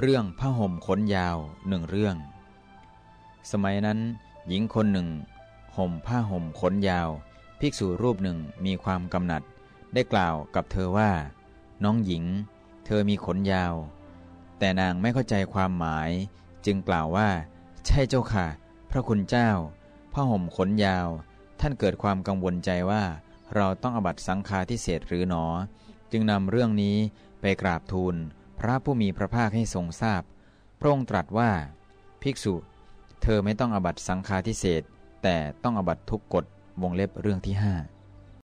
เรื่องผ้าห่มขนยาวหนึ่งเรื่อง สมัยนั้น หญิงคนหนึ่ง ห่มผ้าห่มขนยาว ภิกษุรูปหนึ่งมีความกำหนัด ได้กล่าวกับเธอว่า น้องหญิง เธอมีขนยาว แต่นางไม่เข้าใจความหมาย จึงกล่าวว่า ใช่เจ้าค่ะ พระคุณเจ้าผ้าห่มขนยาว ท่านเกิดความกังวลใจว่า เราต้องอบัตสังฆาทิเศษหรือหนอ จึงนำเรื่องนี้ไปกราบทูล พระผู้มีพระภาคให้ทรงทราบ พระองค์ตรัสว่า ภิกษุ เธอไม่ต้องอบัตสังฆาทิเศษแต่ต้องอบัตทุกกฎวงเล็บเรื่องที่ห้า